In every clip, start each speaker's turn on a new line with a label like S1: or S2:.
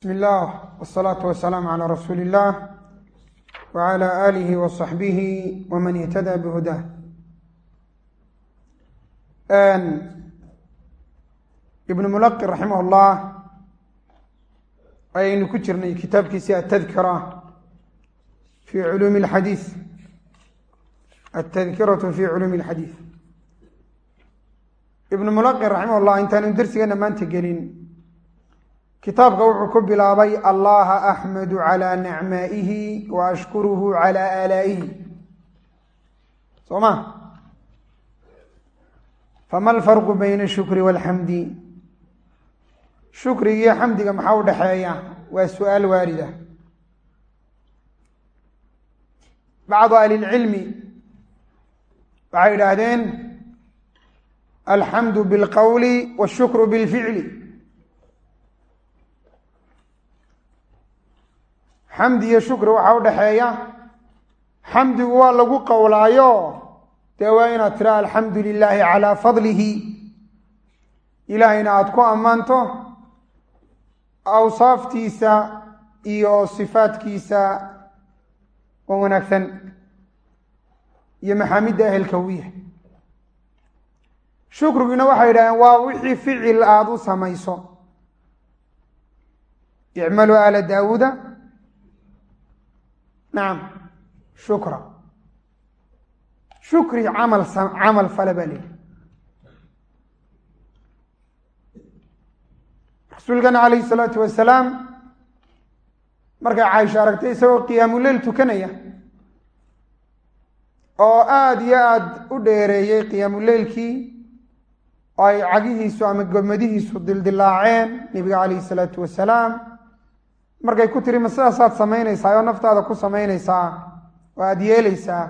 S1: bismi illaah wsalaatu wasalaamu calaa rasuuli illaah wacala aalihi wa saxbihi waman ihtadaa bihudaah ibnu mulaqi raximah llah ayaynu ku jirnay kitaabkiisii atadkira fi culuumi alxadiid altadkiratu fi culuumi alxadiid ibnu mulaqi raximah llah intaanu dersigeena maanta gelin kitaabka wuxuu ku bilaabay allaha axmadu calaa nicmaa'ihi wa ashkuruhu calaa aalaa'ihi. Soo ma fama alfarqu bayna ashukri walxamdi shukrigiiyo xamdiga maxaa u dhexeeya waa su'aal waarida. Bacdu ahlilcilmi waxay idhaahdeen alxamdu bilqowli washukru bilficli xamdi iyo shukri waxaa u dhexeeya xamdigu waa lagu qowlaayo. Dee waa inaad tira alxamdu lilaahi calaa fadlihi. Ilaahayna aada ku ammaanto. Awsaaftiisa iyo sifaadkiisa oo wanaagsan. Iyo maxaamidda ehelkawiya shukriguna waxay yidhahdeen waa wixii ficil aada u samayso. Icmalu aala daawuuda nacam shukra shukri camal camal fale baa leehi rasuulkana calayhi salaatu wasalaam markay caaisha aragtay isagoo qiyaamuleyl tukanaya oo aada iyo aada u dheereeyey qiyaamuleylkii oo ay cagihiisu ama gomadihiisu dildilaaceen nebiga calayhi salaatu wasalaam markay ku tiri ma sidaasaad samaynaysaa? Oo naftaada ku samaynaysaa? Oo aada yeelaysaa?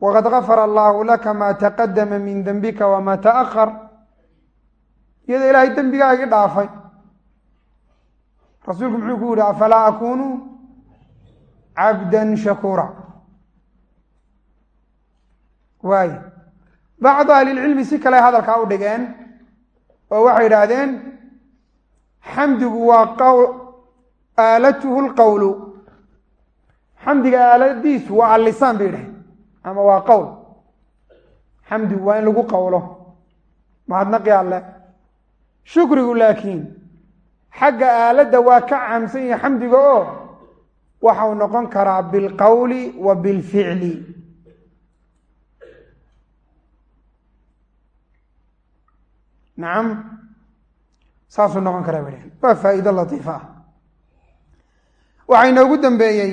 S1: Waqad gafara allaahu laka maa taqadama min dembika wamaa ta'ahar iyadoo ilaahay dembigaagi dhaafay. Rasuulku muxuu ku yihi afalaa akunu cabdan shakuura? Waay bacdu ahlilcilmi si kale hadalkaa u dhigeen oo waxay idhaahdeen xamdigu waa aalatuhu lqowlu xamdiga aaladiisu waa allisaan bay dhaheen ama waa qowl xamdigu waa in lagu qowlo mahadnaqi alle shukrigu laakiin xagga aaladda waa ka caamsan yahay xamdiga oo waxau noqon karaa bilqowli wa bilficli. Nacam saasuu noqon karaa dhaheen waa faa'iido latiifa ah waxaa inoogu dambeeyey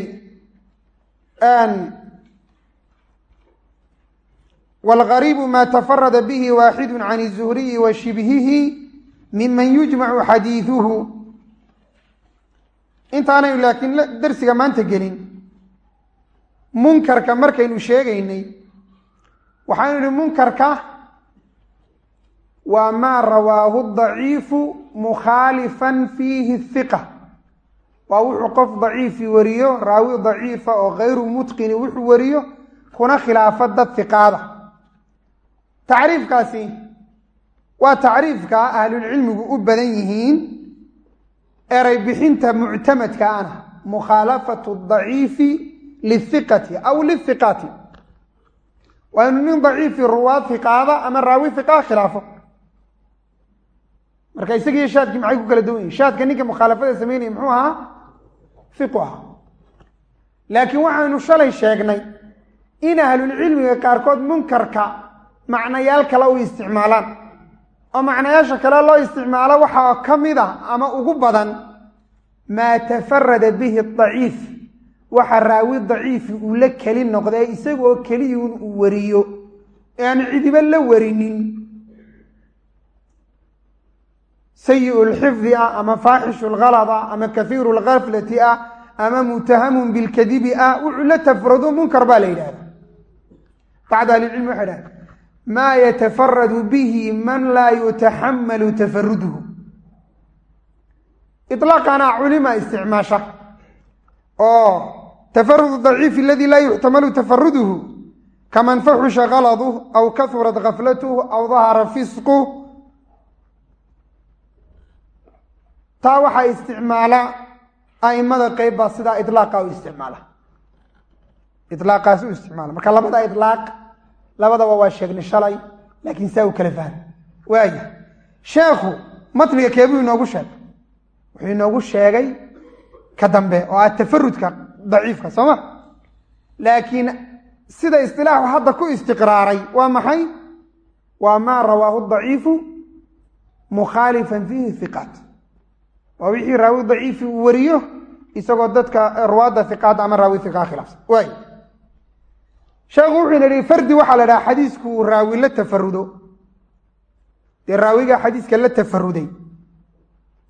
S1: wlgariibu ma tafarada bihi waaxidu can الzuhriyi wa miman yujmacu xadiiduhu intaanaynu laakiin darsiga maanta gelin munkarka markaynu sheegaynay waxaanu idhi munkarka waa maa rawaahu daciifu mukhaalifa fiihi hiqa waa wuxuu qof daciifi wariyo raawi daciifa oo kayru mutqini wuxuu wariyo kuna khilaafo dad hiqaada tacriifkaasi waa tacriifka ahlulcilmigu u badan yihiin eray bixinta muctamadka ana mukhaalafatu daciifi lihiqati aw lihiqaati waa inu nin daciifi ruwaad hiqaada ama raawi hiqaa khilaafo. Marka isagiiyo shaadkii maxay ku kala duwan yihiin shaadka ninka mukhaalafada sameynaya muxuu ahaa fiqu ahaa laakiin waxaynu shalay sheegnay in ahlulcilmiga qaarkood munkarka macnayaal kale u isticmaalaan. Oo macnayaasha kale loo isticmaalo waxaa ka mid a ama ugu badan maa tafarada bihi daciif waxa raawi daciifi uu la keli noqdee isagoo keliyuun uu wariyo. Ee aan cidiba la warinin sayiu lxifdi ah ama faaxishu lgalad ah ama kahiiru lgaflati ah ama mutahamun bilkadibi ah wuxuu la tafrado munkar baa la yidhahda bacd ahlicilmi waxay dhahda maa yatafaradu bihi man laa yutaxamalu tafaruduhu ilaaqana culima isticmaasha oo tafarud daciif aladi laa yuxtamalu tafaruduhu kaman faxusha galaduh aw kahurat gaflatuh aw dahara fisquh taa waxaa isticmaala aimada qeyb baa sidaa ilaaqa u isticmaala. Ilaaqaas u isticmaala. Marka labada ilaaq labadaba waa sheegnay shalay laakiin saa u kala fahmi waaya sheekhu matniga keebuu inoogu sheegay? Wuxuu inoogu sheegay ka dambe oo ah tafarudka daciifka soo ma? Laakiin sida istilaaxu hadda ku istiqraaray waa maxay? Waa maa rawaahu daciifu mukhaalifan fiihi hiqaat waa wixii raawi daciifi uu wariyo isagoo dadka ruwaadda hiqaad ama raawi hiqaa khilaafsan. Waay sheekhu wuxuu ina yihi fardi waxaa la dhaha xadiisku raawi la tafarudo dee raawiga xadiiska la tafaruday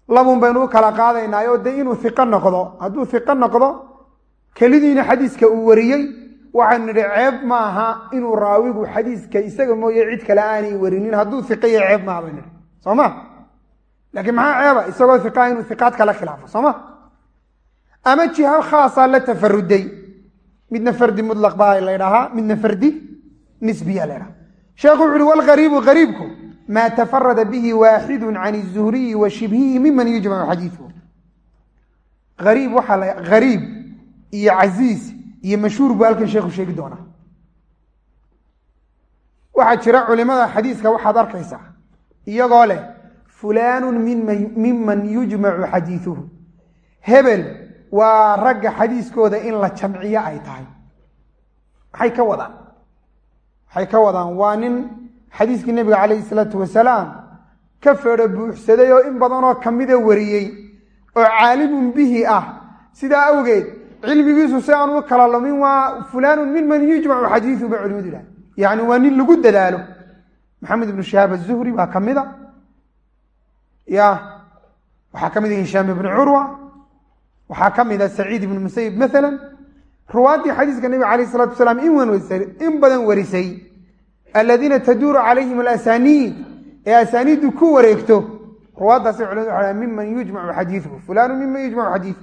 S1: labun baynu u kala qaadaynaa dee inuu hiqo noqdo hadduu hiqo noqdo kelidiina xadiiska uu wariyey waxaynu nidhi ceeb maaha inuu raawigu xadiiska isaga mooye cid kale aanay warinin hadduu hiqaya ceeb maaha baynu nidhi soo ma laakiin maxaa ceeba isagoo hiqaa inuu hiqaad kala khilaafo soo ma ama jiho khaasaa la tafaruday midna fardi mutlaq baa la ydhahaa midna fardi nisbiya la ydhaha sheekhu wuxu uhi walgariibu gariibku maa tafarada bihi waaxidu can izuhriyi wa shibhihi miman yujmacu xadiiuhu ariib waxaa la hariib iyo casiis iyo mashhuur buu halkan sheekhu sheegi doonaa waxaa jira culimada xadiiska waxaad arkaysaa iyagoo leh fulaanu miman yujmacu xadiiuhu hebel waa ragga xadiiskooda in la jamciyo ay tahay. Maxay ka wadaan? Waxay ka wadaan? Waa nin xadiiskii nebiga calayhi isalaatu wasalaam ka feedho buuxsaday oo in badanoo kamida wariyey oo caalimun bihi ah. Sidaa awgeed cilmigiisu si aan u kala lumin waa fulaanun miman yujmacu xadiiu bay culimadu yidhaha yacni waa nin lagu dadaalo. Maxamed ibnu shahaab azuhri baa ka mida ya waxaa ka mida hishaam ibnu curwa waxaa ka mida saciid ibnu musayib maala ruwaaddii xadiiska nebiga alayh salatu wasalaam in badan warisay. Aladiina taduuru calayhim alasaniid ee asaaniiddu ku wareegto. Ruwaaddaasi culimadu waxa miman yujmacu xadiiuhu fulaanu miman yujmacu xadiiu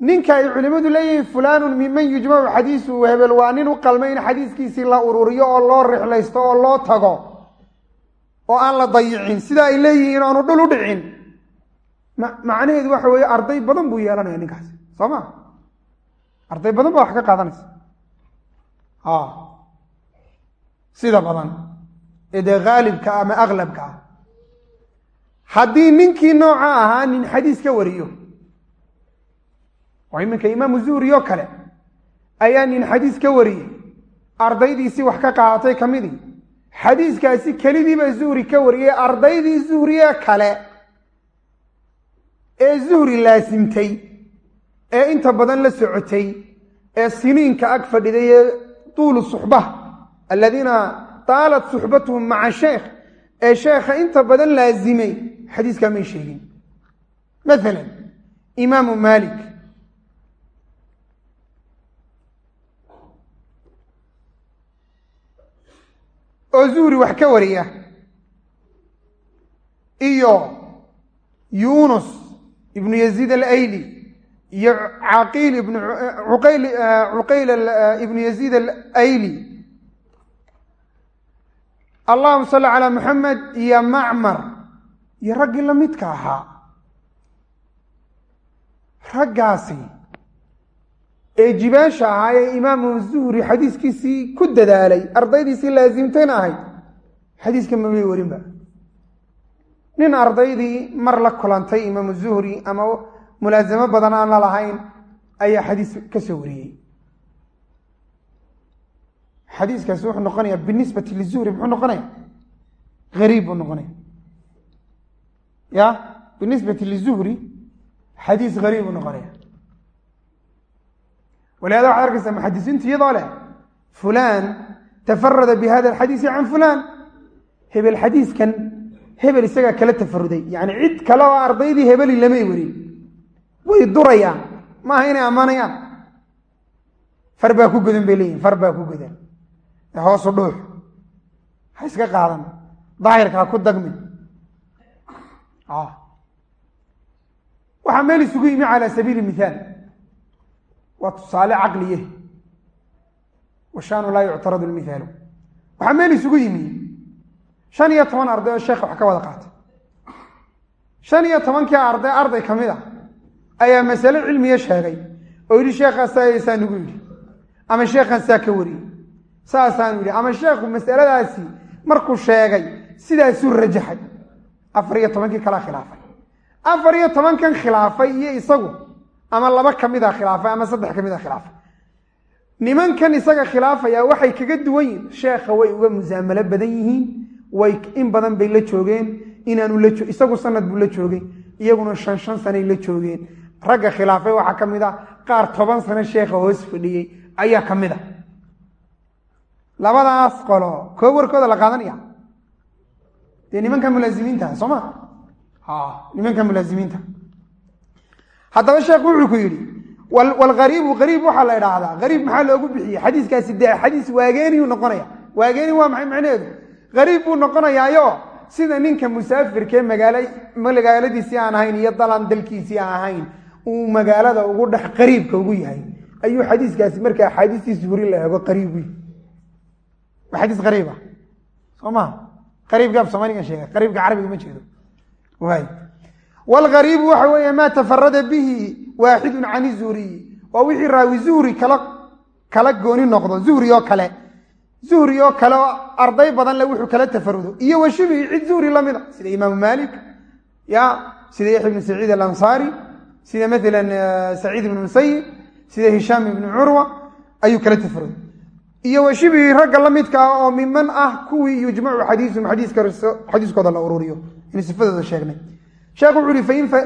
S1: ninka ay culimadu leeyihiin fulaanun miman yujmacu xadiisuhu hebel waa nin u qalmay in xadiiskiisii la ururiyo oo loo rixlaysto oo loo tago oo aan la dayicin sida ay leeyihiin oanu dhul u dhicin. Macnaheedu waxa weeye arday badan buu yeelanaya ninkaasi soo ma? Arday badan baa wax ka qaadanaysa. Sida badan. Ee dee haalibka ama aklabka ah. Haddii ninkii nooca ahaa nin xadiis ka wariyo oo iminka imaamu zuhri oo kale ayaa nin xadiis ka wariyey ardaydiisii wax ka qaadatay ka midii xadiiskaasi kelidiiba zuhri ka wariyey ardaydii zuhriye kale ee zuhri laasimtay ee inta badan la socotay ee siniinka ag fadhiday ee tuulu suxba aladiina taalat suxbatuhum maca sheekh ee sheekha inta badan laasimay xadiiskaa may sheegin. Maala imaamu maalik oo zuhri wax ka wariya. Iyo yunus ibnu yaziid alayli iyo caqiil ibn uqayl cuqayl ibnu yaziid alayli. Allahuma salli calaa muxamed iyo macmar iyo raggii la midka ahaa. Raggaasi ee jibaasha ahaa ee imaamu zuhri xadiiskiisii ku dadaalay ardaydiisii laasimtayna ahayd. Xadiiska mamay warinba. Nin ardaydii mar la kulantay imaamu zuhri ama mulaasamo badan aan la lahayn ayaa xadiis ka soo wariyey. Xadiiskaasi wuxuu noqonaya binisbati lizuhri muxuu noqonaya hariib buu noqonaya ya? Binisbati lizuhri xadiis hariib buu noqonaya walihada waxad arkaysaa muxadisiintu iyadoo leh fulaan tafarada bi hada alxadiisi can fulaan hebel xadiiskan hebel isagaa kala tafaruday yani cid kale oo ardaydii hebeli lamay warin way durayaan maaha inay ammaanayaan far baa ku godan bay leeyihiin far baa ku godan hoosu dhuux ha iska qaadan daahirka ha ku dagmin waxaa meel isugu yimi cala sabiili mithaal waa tusaale caqliye washaanu laa yuctaradu lmithaalu waxaa meel isugu yimi. Shan iyo toban arday oo sheekha wax ka wada qaatay shan iyo tobankii arday arday ka mid a ayaa masale cilmiya sheegay oo yidhi sheekhaasaasaa nagu yidhi. Ama sheekhan saa ka wariyey. Saasaanu yidhi ama sheekhu masaladaasi markuu sheegay sidaasuu rajaxay. Afar iyo tobankii kalaa khilaafay. Afar iyo tobankan khilaafay iyo isagu ama laba ka mid a khilaafay ama saddex ka mid a khilaafay nimankan isaga khilaafaya waxay kaga duwan yihiin sheekha way uga musaamalo badan yihiin way in badan bay la joogeen inaanu la isagu sanad buu la joogay iyaguna shan shan sanay la joogeen. Ragga khilaafay waxaa ka mid a qaar toban sano sheekha hoos fadhiyey ayaa ka mid a. Labadaas qolo koo warkooda la qaadanaya? Dee nimanka mulaazimiinta soo ma? Nimanka mulaazimiinta haddaba sheekhu wuxuu ku yidhi wlgariibu gariib waxaa la idhaahdaa gariib maxaa loogu bixiyey? Xadiiskaasi dee xadiis waageeniyu noqonaya waageeni waa maxay macnaheedu? Gariib buu noqonayaayo sida ninka musaafirkee magaala magaaladiisii aan ahayn iyo dalan dalkiisii aan ahayn uu magaalada ugu dhex qariibka ugu yahay. Ayuu xadiiskaasi marka axaadiistiisi huri la eego qariibu waa xadiis qariiba soo maha qariibka af soomaaliga sheega qariibka carabiga ma jeedo. Waay wlgariibu waxa weeye maa tafarada bihi waaxidun can zuhriyi waa wixii raawi zuhri kala gooni noqdo zuhri oo kale zuhri oo kale oo arday badan le wuxuu kala tafarudo iyo wa shibihi cid zuhri lamida sida imaamu maalik ya sida yaxya ibnu saciid alansaari sida maalan saciid ibnu musayib sida hishaam ibnu curwa ayuu kala tafarudo iyo wa shibihi ragga la midka oo miman ah kuwii yujmacu xadiisuhum xadiiskooda la ururiyo inu sifadooda sheegnay sheekhu wuxu uhi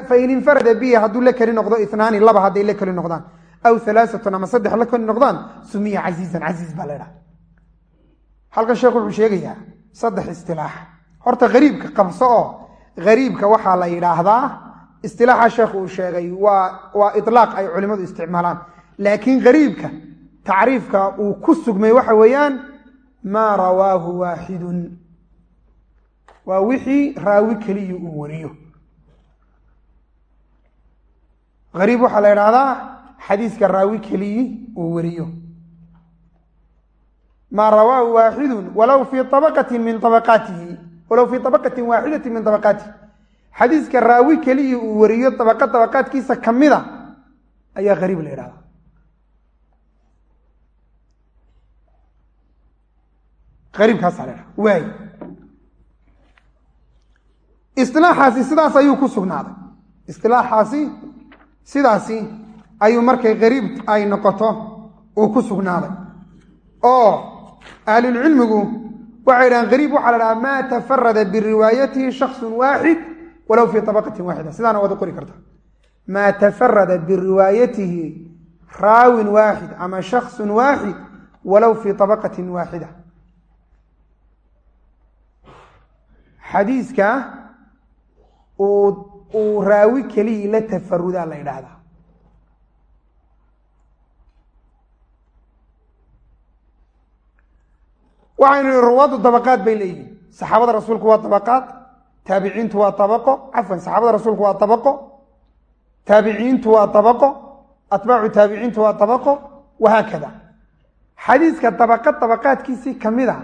S1: fain infarada bihi hadduu la keli noqdo inaani laba hadday la keli noqdaan aw alaaatun ama saddex la keli noqdaan sumiya casiizan casiiz baa laydhaha halkan sheekhu wuxuu sheegayaa saddex istilaax. Horta gariibka qabso oo gariibka waxaa la yidhaahdaa istilaaxa sheekhu uu sheegay waa ilaaq ay culimmadu isticmaalaan. Laakiin gariibka tacriifka uu ku sugmay waxa weeyaan maa rawaahu waaxidun waa wixii raawi keliya uu wariyo ariib waxaa la idhaahdaa xadiiska raawi keliyi uu wariyo. Maa rawaahu waaxidun walaw fii abaqatin min abaqaatihi walow fii abaqatin waaxidatin min abaqaatihi xadiiska raawi keliyi uu wariyo abaqa abaqaadkiisa kamida ayaa ariib la idhahdaa ariibkaasa la idhahda waay isilaaxaasi sidaas ayuu ku sugnaaday. Isilaaxaasi sidaasi ayuu markay qariib ay noqoto uu ku sugnaaday. Oo ahlulcilmigu waxay dhahaan qariib waxaa la dhahaa maa tafarada biriwaayatihi shaksun waaxid walow fii abaqatin waaxida. Sidaana waad u qori karta. Maa tafarada biriwaayatihi raawin waaxid ama shaksun waaxid walow fii abaqatin waaxida. Xadiiska uu raawi keliyii la tafarudaa la yidhaahdaa. Waxaynu nihi ruwaaddu dabaqaad bay leeyihiin. Saxaabada rasuulku waa dabaqaad taabiciintu waa abaqo cafwan saxaabada rasuulku waa abaqo taabiciintu waa abaqo atbaacu taabiciintu waa abaqo wahaakada xadiiska dabaqa dabaqaadkiisii ka mid a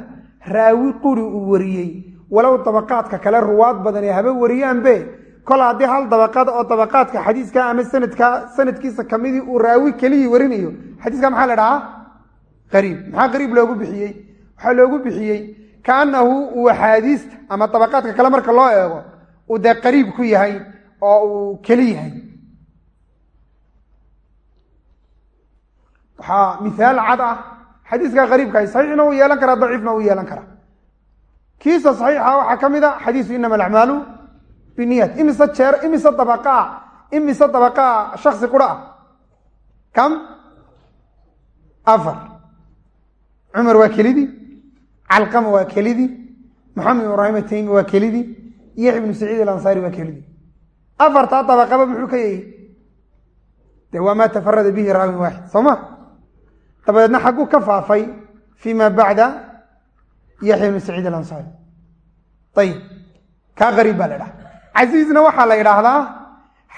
S1: raawi quri uu wariyey. Walow dabaqaadka kale ruwaad badan ee haba wariyaanbe kol haddii hal dabaqad oo dabaqaadka xadiiska ama sanadka sanadkiisa kamidii uu raawi keliyii warinayo xadiiska maxaa la dhahaa? Qariib. Maxaa qariib loogu bixiyey? Waxaa loogu bixiyey kaanahu uu axaadiista ama dabaqaadka kale marka loo eego uu dee qariib ku yahay oo uu keli yahay. Waxaa mithaal cad ah. Xadiiska qariibkaah saxiixna uu yeelan karaa daciifna uu yeelan karaa. Kiisa saxiixa waxaa ka mid a xadiisu inama alacmaalu biniyat imise jeer imise dabaqaa imise dabaqaa shaksi qura kam afar cumar waa kelidii calqama waa kelidii maxamed ibraahim ataymi waa kelidii yaxya ibnu saciid alansaari waa kelidii afartaa dabaqaba muxuu ka yahay de waa maa tafarada bihi raawin waaxid soo ma dabadeedna xagguu ka faafay fii ma bacda yaxya ibnu saciid alansaari ayib kaa qariib baa la dhaha casiizna waxaa la yidhaahdaa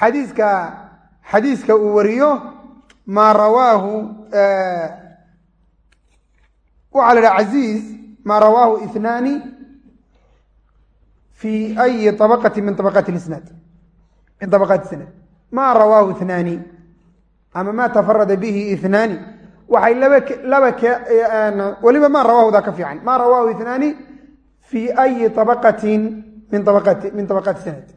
S1: xadiiska xadiiska uu wariyo maa rawaahu waxaa la dhaha casiiz maa rawaahu inaani fii ayi abaqati min abaqaati lisnaad min abaqaati sanad maa rawaahu inaani ama maa tafarada bihi inaani waxay laba weliba maa rawaahudaa ka fiican. Maa rawaahu inaani fii ayi abaqatin min abaqaati sanad.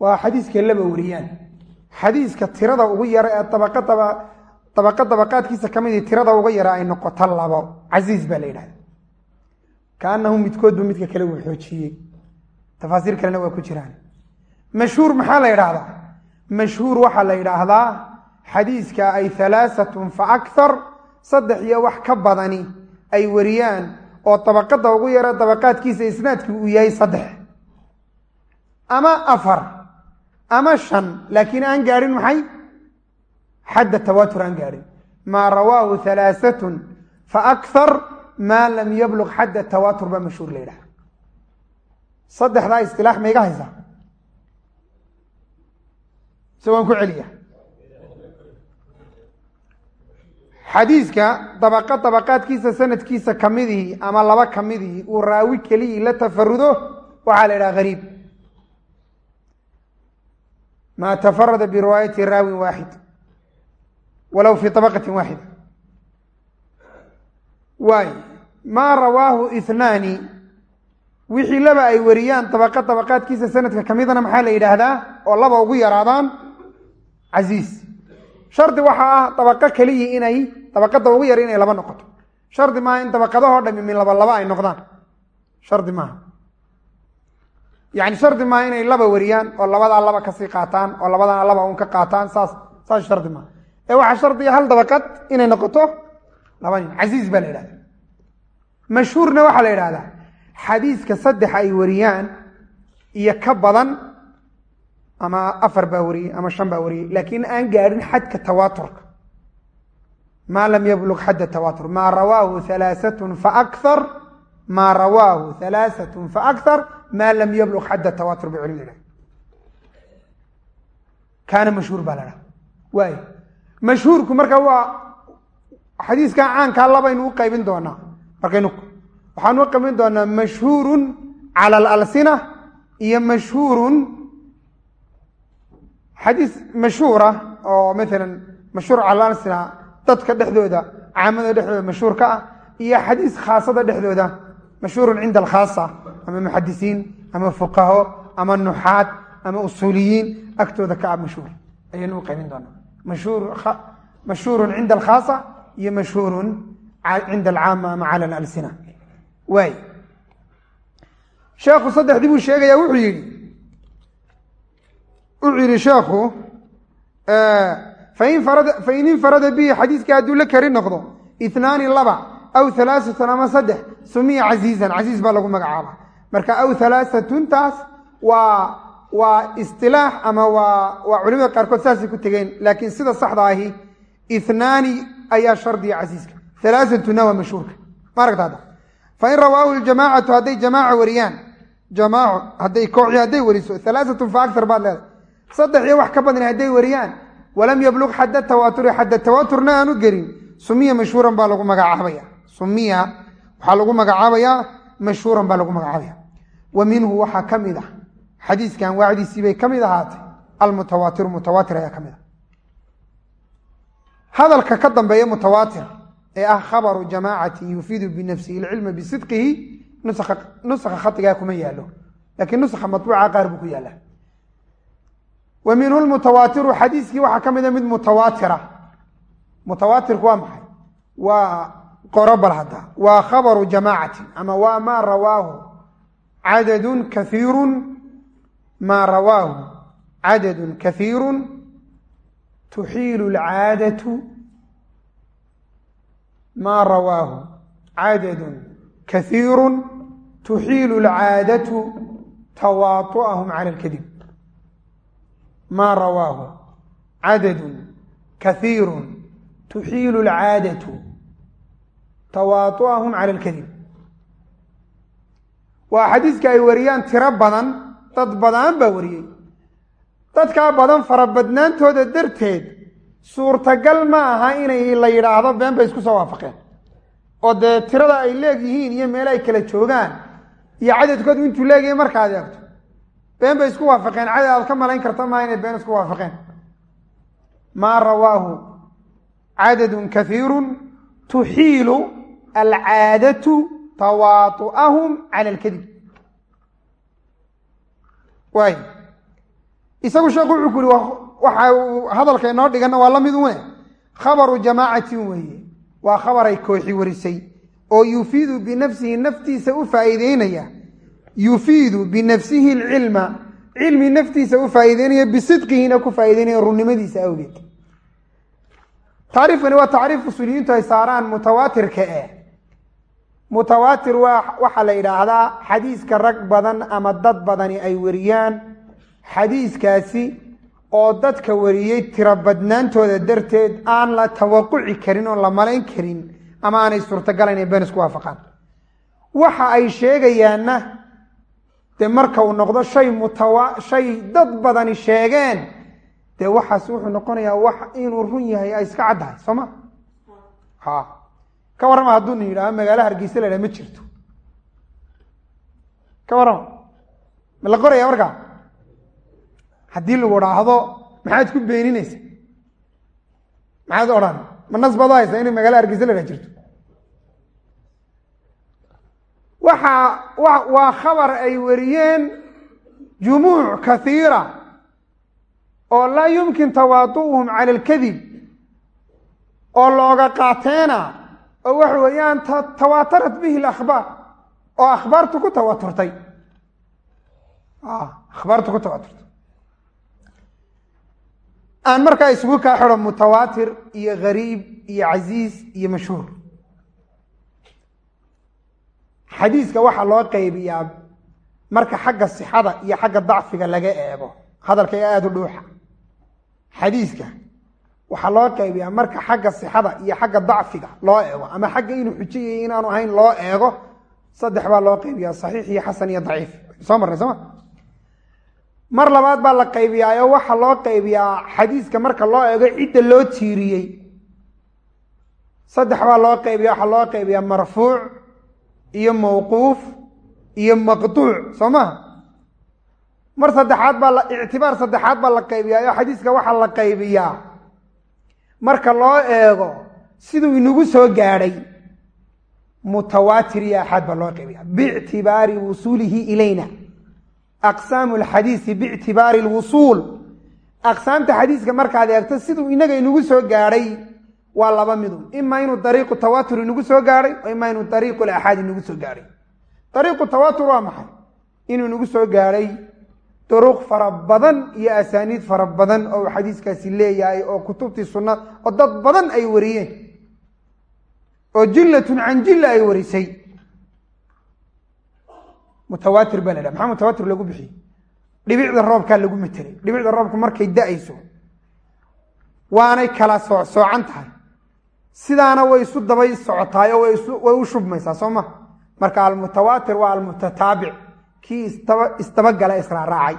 S1: Waa xadiiska laba wariyaan. Xadiiska tirada ugu yara ee dabaqa dabaqaadkiisa ka midii tirada uga yara ay noqoto labo. Casiiz baa la yidhahda kaanahu midkoodba midka kale uu xoojiyey. Tafaasiir kalena waa ku jiraan. Mashhuur maxaa la yidhaahdaa? Mashhuur waxaa la yidhaahdaa xadiiska ay halaasatun fa akthar saddex wax ka badani ay wariyaan oo dabaqada ugu yara dabaqaadkiisa isnaadki uu yahay saddex. Ama afar ama shan laakiin aan gaadhin maxay? Xadda tawaatur aan gaadhin maa rawaahu halaasatun fa akthar maa lam yabluq xadda tawaatur baa mashhuur la yidhaha saddexdaa istilaax ma iga haysaa? Se ku celiya xadiiska dabaqa dabaqaadkiisa sanadkiisa kamidihii ama laba kamidihii uu raawi keliyii la tafarudo waxaa la yidhaha hariib maa tafarada biriwaayati raawin waaxid walow fii abaqati waaxida waay maa rawaahu inaani wixii laba ay wariyaan dabaqa dabaqaadkiisa sanadka kamidana maxaa la yidhaahdaa oo laba ugu yaraadaan casiis shardi waxaa ah dabaqo keliyii inay dabaqada ugu yar inay laba noqoto. Shardi maaha in dabaqadahoo dhami min laba ay noqdaan. Shardi maaha. Yani shardi maaha inay laba wariyaan oo labadaa laba ka sii qaataan oo labadana laba un ka qaataan saas saas shardi maaha. Ee waxaa shardiga hal dabaqad inay noqoto laba nin. Casiiz baa la yidhahda mashhuurna waxaa la yidhahdaa xadiiska saddex ay wariyaan iyo ka badan ama afar baa wariyey ama shan baa wariyey laakiin aan gaadhin xadka tawaaturka maa lam yabluq xadda tawaatur maa rawaahu halaasatun fa akthar maa rawaahu halaasatun fa akthar maa lam tawaatur bay culimada dhaha kaana mashhuur baa la waay mashhuurku marka waa xadiiskan caankaa labaynu u qaybin doonaa markaynu waxaanu u qaybin doonaa mashhuurun cala alalsina iyo mashhuurun xadiis mashhuura oo maalan mashhuur cala alalsina dadka dhexdooda caamada dhexdooda mashhuur ka ah iyo xadiis khaasada dhexdooda mashhuurun cinda alkhaasa ama muxadisiin ama fuqaho ama nuxaad ama usuuliyiin agtooda ka ah mashhuur. Ayaynu u qaybin doonaa. Mashhuurun cinda alkhaasa iyo mashhuurun cinda alcaama ama cala alalsina waay. Sheekhu saddexdii buu sheegaya wuxuu yidhi wuxuu yidhi sheekhu fain infarada bihi xadiiska hadduu la kari noqdo itnaani laba aw halaaatun ama saddex sumiya casiizan casiiz baa lagu magacaaba marka aw halaasatuntaas waa waa istilaax ama waa culimada qaarkood saasay ku tegeen laakiin sida saxda ahi inaani ayaa shardiga casiiska halaaatuna waa mashhuurka ma aragtaada fain rawaahu ljamaacatu hadday jamaaca wariyaan jamaaco hadday kooxi hadday wariso halaaatun fa akar baad leedahay saddex iyo wax ka badan hadday wariyaan walam yabluq xadda tawaaturi xadda tawaaturna aanu gelin sumiya mashhuuran baa lagu magacaabaya sumiya waxaa lagu magacaabayaa mashhuuran baa lagu magacaabaya wa minhu waxaa ka mid ah xadiiskan waacdiisii bay ka mid ahaatay almutawaatiru mutawaatir ayaa ka mid ah hadalka ka dambeeya mutawaatir ee ah khabaru jamaacatin yufiidu binafsihi ilcilma bisidqihi nusakha khatigaa kuma yaalo lakiin nusakha matbuuca qaar buu ku yaalla wa minhu lmutawaatiru xadiiskii waxaa ka mida mid mutawaatira mutawaatirku waa maxay? Waa qorobal hadda. Waa khabaru jamaacatin ama waa maa rawaahu cadadun kaiirun maa rawaahu cadadun kaiiru tuxiilu lcaadatu maa rawaahu cadadun kaiiru tuxiilu lcaadatu tawaatu'ahum cala alkadib maa rawaahu? Cadadun kaiiru tuxiilu lcaadatu. Tawaatu'ahum cala alkadib waa xadiiska ay wariyaan tiro badan dad badan baa wariyey. Dadkaa badan farabadnaantooda darteed suurtagal ma aha inay la yidhaahdo been bay isku soo waafaqeen. Oo dee tirada ay leegyihiin iyo meel ay kala joogaan iyo cadadkoodu intuu leegyahay markaad eegto been bay isku waafaqeen. Cadi aad ka malayn karta maa inay been isku waafaqeen. Maa rawaahu cadadun kahiiru tuxiilu alcaadatu tawaatu'ahum cala alkadib waay isagu sheekhu wuxuu ku yihi waxa hadalka inoo dhiganna waa la mid une khabaru jamaacatin weeye. Waa khabaray kooxi warisay oo yufiidu binafsihi naftiisa u faa'iideynaya yufiidu binafsihi alcilma cilmi naftiisa u faa'iideynaya bisidqihina ku faa'ideynaya runnimadiisa awgeed. Tacriifkani waa tacriif usuuliyiintu ay saaraan mutawaatirka eh mutawaatir waa waxaa la yidhaahdaa xadiiska rag badan ama dad badani ay wariyaan xadiiskaasi oo dadka wariyey tiro badnaantooda darteed aan la tawaquci karin oon la malayn karin ama aanay suurtagalayn ay been isku waafaqaan. Waxa ay sheegayaanna dee marka uu noqdo shay mutawa shay dad badani sheegeen dee waxaas wuxuu noqonayaa wax inuu run yahay ay iska caddahay soo ma? Ha. Ka warrama hadduu nin yidhaaho magaalo hargeysa la yhaha ma jirto. Ka warrama. Ma la qoraya markaa? Haddii lagu dhaahdo maxaad ku beeninaysa maxaad odhan ma nas baad haysa inay magaalo hargeysa la yhaha jirto waxa waa khabar ay wariyeen jumuuc kathiira oo laa yumkin tawaadu'uhum cala alkadib oo looga qaateena oo waxa weeyaan tawaatarat bihi alakhbaar oo akhbaartu ku tawaturtay. Akhbaartu ku tawaturtay. Aan markaa isugu kaa xidho mutawaatir iyo gariib iyo casiis iyo mashhuur xadiiska waxaa loo qaybiyaa marka xagga sixada iyo xagga dacfiga laga eego. Hadalka ee aada u dhuuxa. Xadiiska waxaa loo qaybiyaa marka xagga sixada iyo xagga dacfiga loo eego ama xagga inuu xujayay inaanu ahayn loo eego. Saddex baa loo qaybiyaa saxiix iyo xasan iyo daciif. Soo marnay sooma mar labaad baa la qaybiyaayo waxaa loo qaybiyaa xadiiska marka loo eego cidda loo tiiriyey. Saddex baa loo qaybiya waxaa loo qaybiyaa marfuuc iyo mawquuf iyo maqduuc soo maha mar saddexaad baa ictibaar saddexaad baa la qaybiyaayo xadiiska waxaa la qaybiyaa. Marka loo eego siduu inagu soo gaadhay mutawaatir iyo axaad baa loo qaybiya biictibaari wusuulihi ilayna. Aqsaamu alxadiisi biictibaari lwusuul aqsaamta xadiiska markaad eegto siduu inaga inagu soo gaadhay waa laba midu ima inuu dariiqu tawaatur inagu soo gaadhay o ima inuu dariiqu laxaad inagu soo gaadhay dariiqu tawaatur waa maxay? Inuu inagu soo gaadhay duruq fara badan iyo asaaniid fara badan oo uu xadiiskaasi leeyahay oo kutubtii sunna oo dad badan ay wariyeen. Oo jillatun can jilla ay warisay. Mutawaatir baa la dhaha maxaa mutawaatir lagu bixiyey? Dhibicda roobkaa lagu metelay dhibicda roobka markay da'ayso waanay kala soocsoocan tahay sidaana way isu dabay socotaayo way u shubmaysaa soo ma? Marka almutawaatir waa almutataabic. Kii isdabagala israaraacay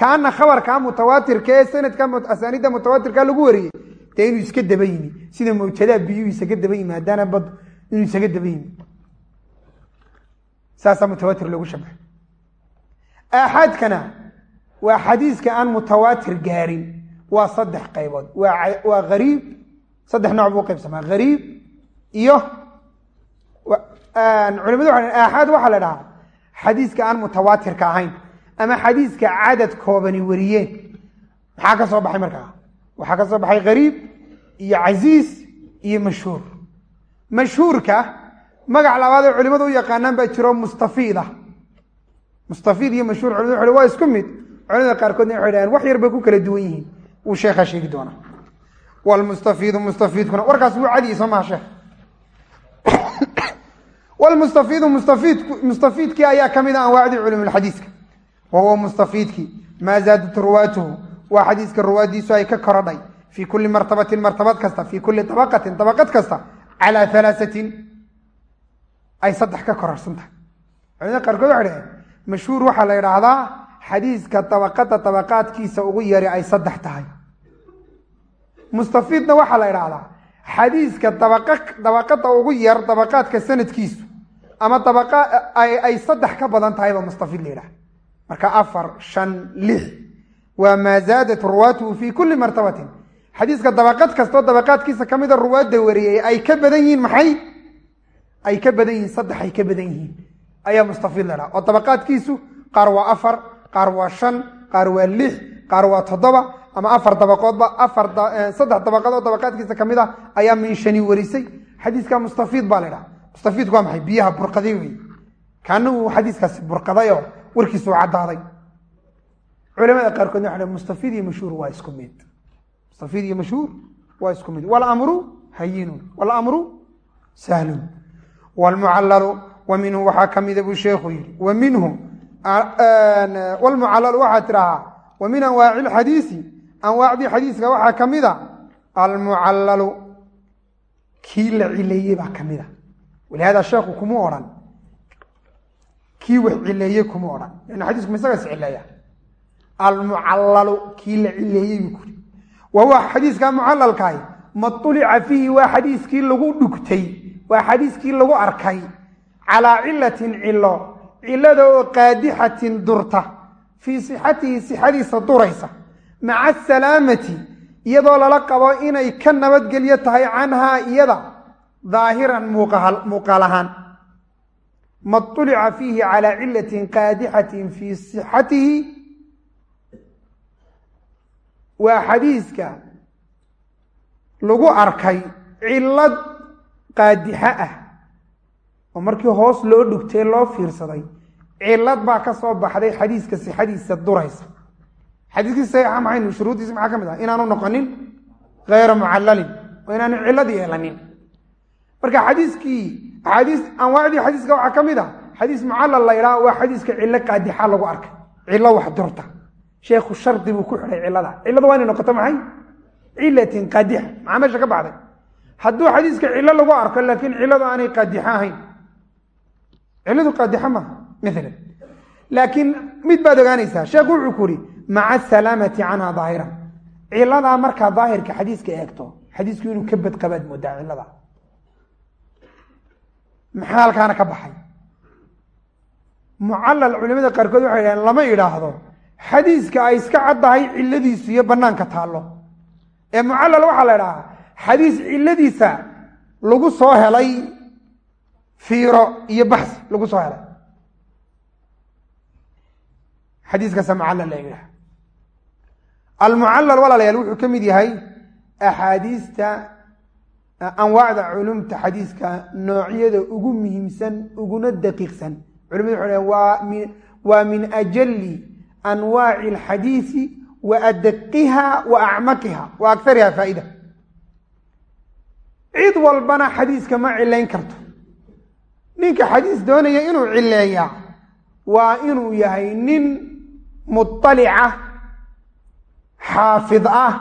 S1: kaana khabarkaa mutawaatirka sanadka asaanida mutawaatirka lagu wariyey dee inuu iska daba yimi. Sida mawjadaa biyuhu isaga daba yimaadaana bad inuu isaga daba yimi. Saasaa mutawaatir loogu shabahay aaxaadkana waa xadiiska aan mutawaatir gaarin. Waa saddex qaybood. Waa hariib saddex nooc buu qaybsamaa hariib iyo culimadu waa aaxaad waxaa la dhahaa xadiiska aan mutawaatirka ahayn ama xadiiska cadad koobani wariyeen maxaa ka soo baxay markaa waxaa ka soo baxay hariib iyo casiis iyo mashhuur. Mashhuurka magac labaad oo culimadu u yaqaanaan baa jiro mustafiida. Mustafiid iyo mashhuur culimadu waa isku mid. Culimada qaarkoodna waxay dhahaan wax yar bay ku kala duwan yihiin. Wuu sheekha sheegi doonaa wlmustafiidu mustafiidkuna warkaas wuu cadiyey soo maha sheekh wlmustafiidu mustafiidku mustafiidkii ayaa ka mid a anwaacdii culumulxadiiska wa huwa mustafiidkii maa zaadat ruwaatuhu waa xadiiska ruwaadiisu ay ka korodhay fii kulli martabatin martabad kasta fii kulli abaqatin abaqad kasta calaa halaasatin ay saddex ka kororsan tahay culimada qaarkood waxay dhaheen mashhuur waxaa la idhaahdaa xadiiska dabaqada dabaqaadkiisa ugu yari ay saddex tahay mustafiidna waxaa la idhaahdaa xadiiska dabaqada ugu yar dabaqaadka sanadkiisu ama ay saddex ka badan tahayba mustafiid la yidhaha marka afar shan lix waa maa zaadat ruwaatuhu fii kulli martabatin. Xadiiska dabaqad kastoo dabaqaadkiisa ka mida ruwaadda wariyey ay ka badan yihiin maxay? Ay ka badan yihiin saddex ay ka badan yihiin. Ayaa mustafiid la dhaha oo dabaqaadkiisu qaar waa afar qaar waa shan qaar waa lix qaar waa toddoba ama afar dabaqoodba afar saddex dabaqad oo dabaqaadkiisa ka mid a ayaa min shani warisay. Xadiiska mustafiid baa la dhaha mustafiidku waa maxay? Biyaha burqaday wey kaanagu xadiiskaasi burqadayoo warkiisu caddaaday. Culamada qaarkoodna waxa mustafiid iyo mashhuur waa isku mid. Mustafiid iyo mashhuur waa isku mid. Walamru hayinun walamru sahlun. Wlmucallalu wa minhu waxaa ka mida buu sheekhu yidhi. Wa minhu wlmucallalu waxaa tidhahaa wa min anwaaci lxadiisi anwaacdii xadiiska waxaa ka mida almucallalu kii la cileeyey baa ka mida walihada sheekhu kuma odhan. Kii wax cileeye kuma odhan. Lan xadiisku ma isagas cileeya. Almucallalu kii la cileeyey buu kuri wa huwa xadiiska mucalalkahi maطulica fiihi waa xadiiskii lagu dhugtay. Waa xadiiskii lagu arkay. Calaa cilatin cilo cilada oo qaadixatin durta. Fii sixatihi sixadiisa duraysa maca asalaamati iyadoo lala qabo inay ka nabadgelyo tahay canhaa iyada daahiran muuqaal ahaan maطulica fiihi calaa cilatin qaadixatin fii sixatihi. Waa xadiiska lagu arkay cilad qaadixa ah oo markii hoos loo dhugtay loo fiirsaday. Cilad baa ka soo baxday xadiiska sixadiisa duraysa xadiiskii saxiixa maxaynu shuruuddiisa maxaa ka mid ah? Inaanu noqonin hayra mucalalin oo inaanu cilad yeelanin. Marka xadiiskii axaadiis anwaacdii xadiiska waxaa ka mid a xadiis mucallal la ydhaha waa xadiiska cillo qaadixa lagu arkay. Cillo wax durta. Sheekhu shardi buu ku xidhay cilada cillada waa inay noqoto maxay? Cilatin qaadixa maxaa meesha ka baxday? Hadduu xadiiska cillo lagu arko laakiin cilladu aanay qaadixa ahayn. Cilladu qaadixa maaha maalan laakiin mid baad ogaanaysaa sheekhu wuxuu ku yihi maca asalaamati canha daahiran ciladaa markaa daahirka xadiiska eegto xadiisku inuu ka badqabaad moodaa cilada maxaa halkaana ka baxay mucallal culimada qaarkood waxay dhaheen lama idhaahdo xadiiska ay iska caddahay ciladiisu iyo banaanka taallo ee mucallal waxaa la idhahaa xadiis ciladiisa lagu soo helay fiiro iyo baxsi lagu soo helay almucallal walaalayaal wuxuu ka mid yahay axaadiista anwaacda culumta xadiiska noocyada ugu muhiimsan uguna daqiiqsan. Culimadu waxay dhaheen waa min ajali anwaaci alxadiisi wa adaqiha wa acmaqiha. Wa akariha faa'ida cid walbana xadiiska ma cilayn karto. Ninka xadiis doonaya inuu cileeyaa waa inuu yahay nin muطalica xaafid ah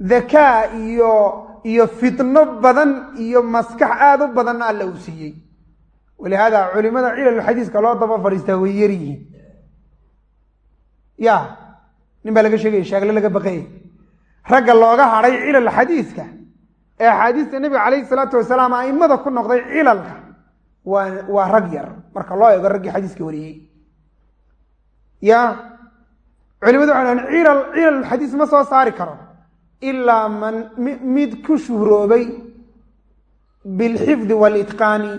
S1: dakaa iyo iyo fitno badan iyo maskax aada u badanna alla uu siiyey. Walihaada culimada cilal xadiiska loo daba fadhiistaa way yar yihiin. Ya nin baa laga sheegaya shaagle laga baqayay. Ragga looga hadhay cilal xadiiska ee axaadiista nebiga calayhi salaatu wasalaam aimada ku noqday cilalka waa waa rag yar. Marka loo eego raggii xadiiska wariyey. Ya culimadu waxay dhahen cilal xadiis ma soo saari karo ilaa man mid ku shuhroobay bilxifdi walitqaani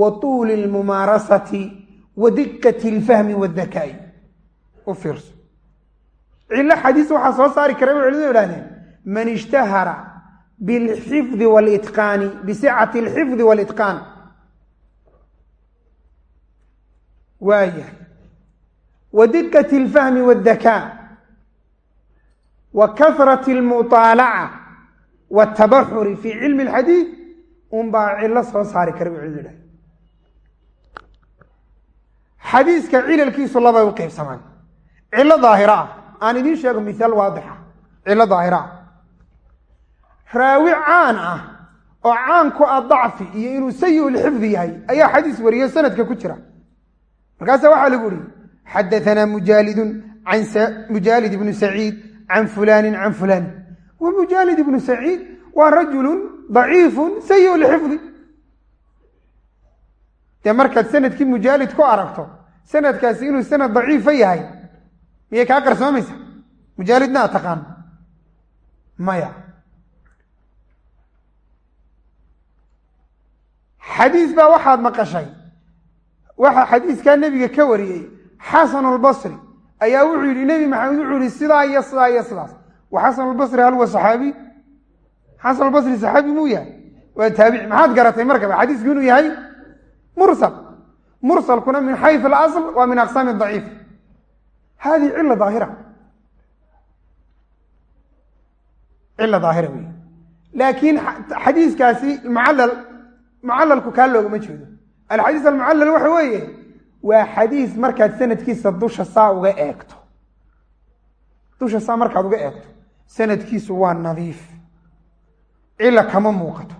S1: wa tuuli lmumaarasati wa diqati alfahmi waadakaa'i u fiirso. Cillo xadiis waxaa soo saari kara bay culimadu idhahdeen man ishtahara bilxifdi walitqaani bisicati alxifdi walitqaan. Waayahay wa diqati alfahmi waaddakaa wa kahrati almuطaalaca watabaxuri fi cilmi alxadiid unbaa cillo soo saari kara culimadu idhahdeen xadiiska cilalkiisu labay u qeybsamaan. Cillo daahira ah. Aan idiin sheego mihaal waadixa cillo daahira ah. Raawi caan ah oo caan ku ah dacfi iyo inuu sayi-ulxifdi yahay ayaa xadiis wariye sanadka ku jira. Markaasa waxaa lagu xadaanaa mujaalidun mujaalid ibnu saciid can fulaanin can fulaanin wa mujaalid ibnu saciid waa rajulun daciifun sayi-ulxifdi dee markaad sannadkii mujaalid ku aragto sanadkaasi inuu sanad daciifa yahay miyay kaa qarsoomaysa? Mujaalidna ad taqaan. Maya. Xadiis baa waxaad maqashay. Waxaa xadiiskaa nebiga ka wariyey xasan albasri ayaa wuxuu yidhi nebi maxamed wuxuu yihi sidaa iyo sidaa iyo sidaas. Wa xasan albasri hal wa saxaabi? Xasan albasri saxaabi muu yahay? Waa taabici maxaad garatay markaba? Xadiisku inuu yahay mursal. Mursalkuna min xayu alasl waa min aqsaami daciif. Hadihi cila daahira. Cila daahira wey laakiin xadiiskaasi mucallal mucalalku kaa loogama jeedo. Alxadiis almucallal waxa weeye waa xadiis markaad sanadkiisa dusha saa uga eegto. Dusha saa markaad uga eegto sanadkiisu waa nadiif. Cila kama muuqato.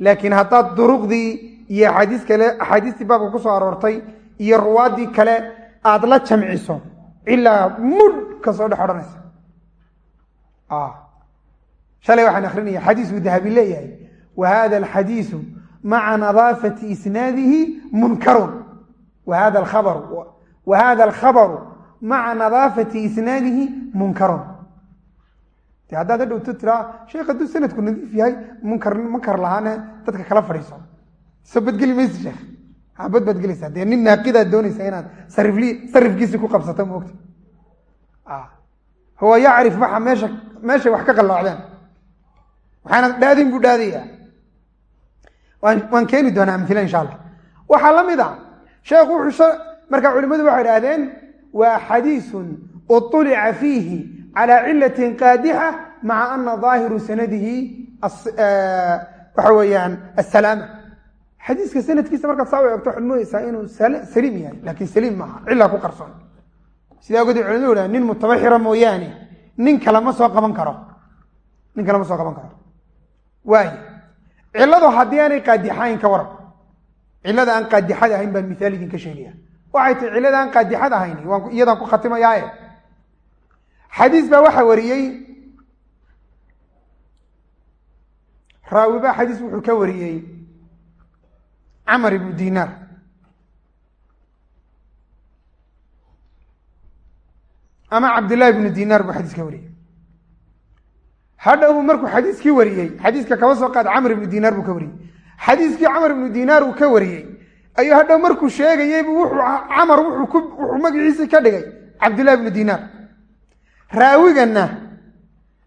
S1: Laakiin haddaad duruqdii iyo axaadiis kale axaadiistii baabka ku soo aroortay iyo ruwaaddii kale aada la jamciso cilaa mudh ka soo dhex odhanaysa. Shalay waxaan akrinaya xadiisuu dahabi leeyahay wa hada alxadiisu maca nadaafati isnaadihi munkarun hada alkhabaru maca nadaafati isnaadihi munkarun de haddaad hadhowto tiraa sheekh hadduu sanadku nadiif yahay munkar munkar lahaana dadka kala fadhiiso soo badgeli maysa sheekh habad baad gelaysaa dee nin naaqidaad doonaysa inaad sarifli sarifkiisi ku qabsato moogta huwa yacrif waxa meesha meeshay wax ka qalloocdeen waxaana dhaadin buu dhaadayaa waan keeni doonaa amhila insha allah waxaa la mid a sheekhu wuxuu marka culimadu waxay idhahdeen waa xadiisun uطulica fiihi calى cilatin qaadixa maca ana daahiru sanadihi waxa weeyaan asalaama xadiiska sanadkiisa markaad saa u eegto waxaad moodeysaa inuu saliim yahay laakiin saliim maaha cilaa ku qarsoon. Sidaa ogeed culimadu idhaha nin mutabaxira mooyaane nin kale ma soo qaban karo. Nin kale ma soo qaban karo. Waay ciladu haddii aanay qaadixayn ka cilada aan qaadixad ahayn baan miaal idinka sheegaya waxay tahi cilada aan qaadixad ahayn iyadaan ku khatimayaaye. Xadiis baa waxaa wariyey. Raawi baa xadiis wuxuu ka wariyey camar ibnu dinaar ama cabdillahi ibnu dinaar buu xadiis ka wariyey. Hadhow markuu xadiiskii wariyey xadiiska kaba soo qaad camr ibnu dinaar buu ka wariyey xadiiskii camar ibnu dinaar uu ka wariyey ayuu hadhow markuu sheegayeybu wuxuu camar wuxuu magaciisii ka dhigay cabdillahi ibnu dinaar. Raawigana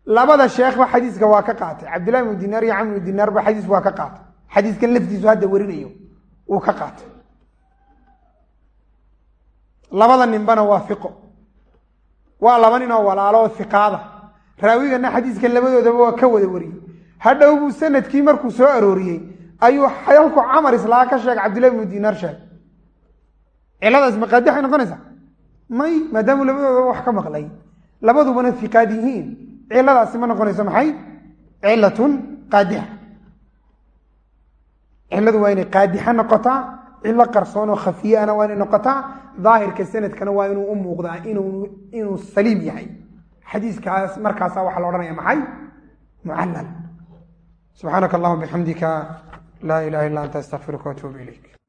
S1: labada sheekhba xadiiska waa ka qaatay. Cabdillahi ibnu dinaar iyo camr ibnu dinaarba xadiis waa ka qaatay. Xadiiskan laftiisu hadda warinayo wuu ka qaatay. Labada ninbana waa fiqo. Waa laba nin oo walaalo oo fiqaada raawigana xadiiskan labadoodaba waa ka wada wariyey. Hadhow sannadkii markuu soo arooriyey ayuu halku camar islaa ka sheegay cabdillahi ibnu dinaar sheeg. Ciladaas maqaadixay noqonaysaa? May maadaamuu labadoodaba wax ka maqlay. Labadubana fiqaad yihiin. Ciladaasi ma noqonayso maxay? Cilatun qaadixa. Ciladu waa inay qaadixa noqotaa cilo qarsoon oo khafiyaana waa inay noqotaa daahirka sanadkana waa inuu u muuqdaa inuu saliim yahay. Xadiiskaas markaasa waxaa la odhanaya maxay? Mucallal. Subxaanaka allahuma bixamdika laa ilaha illa anta astaqfiruka watuubu ilayk